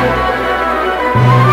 Música